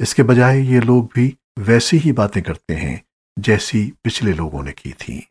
इसके बजाय ये लोग भी वैसी ही बातें करते हैं जैसी पिछले लोगों ने की थी।